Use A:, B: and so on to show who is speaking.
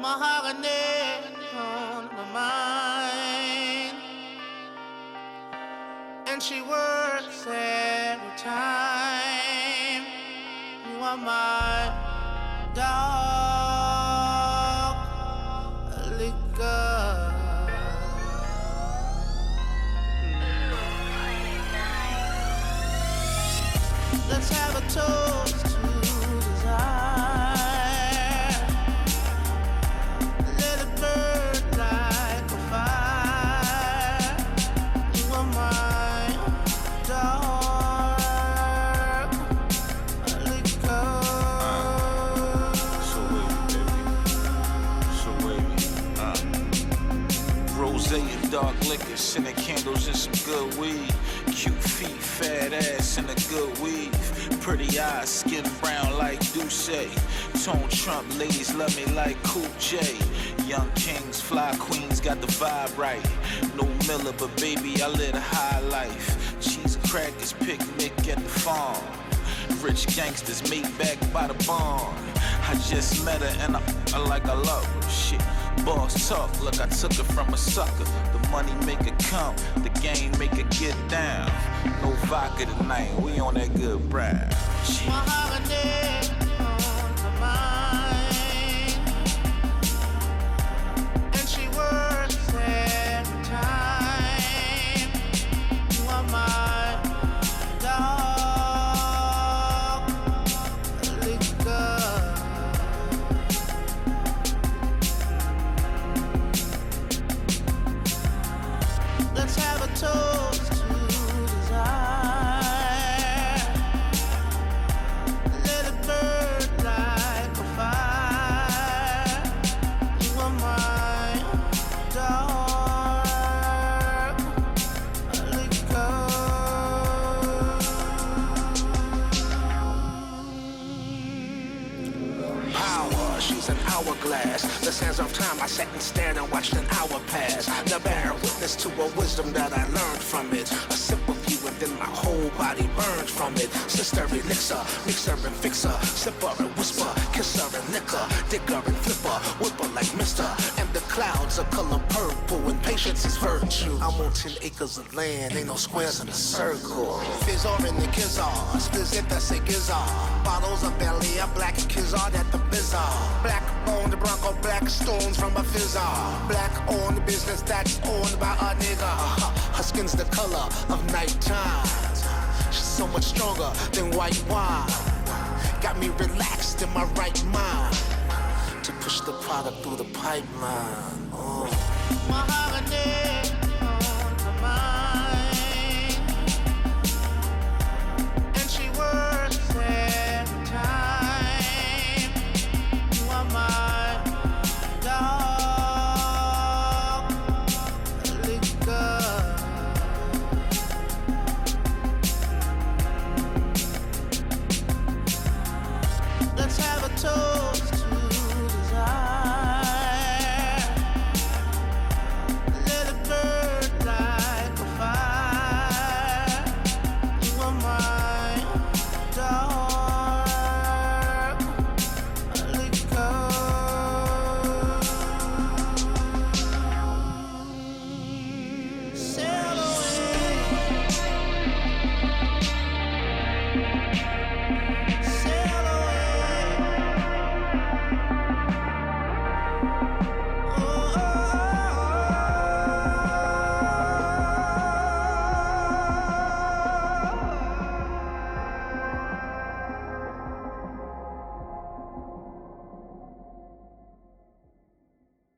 A: mahogany on my mind. And she works every time. You are my dog, liquor. Let's have a toast
B: And dark liquor, sending candles and some good weed. Cute feet, fat ass, and a good weave. Pretty eyes, skin brown like Douce. Tone Trump, ladies love me like Cool J. Young kings, fly queens, got the vibe right. No Miller, but baby, I live a high life. Cheese crackers, picnic at the farm. Rich gangsters made back by the barn. I just met her and I, I like I love her. Shit, boss talk, look, I took her from a sucker. The money make it come, the game make it get down. No vodka tonight, we on that good brown. Shit.
A: Mahogany
C: hourglass. The sands of time I sat and stared and watched an hour pass. The bear witness to a wisdom that I learned from it. A sip of you and then my whole body burned from it. Sister elixir, mixer and fixer, sipper and whisper, kisser and liquor, digger and flipper, whipper like mister. Clouds are color purple and patience is virtue. I'm on 10 acres of land, ain't no squares in a circle. Fizzar in the kizar, split that say gizar. Bottles of belly, a black kizar that the bizarre. Black on the Bronco, black stones from a fizzar. Black the business that's owned by a nigga. Her skin's the color of nighttime. She's so much stronger than white wine. Got me relaxed in my right mind push the product through the pipeline. Uh.
A: Mahogany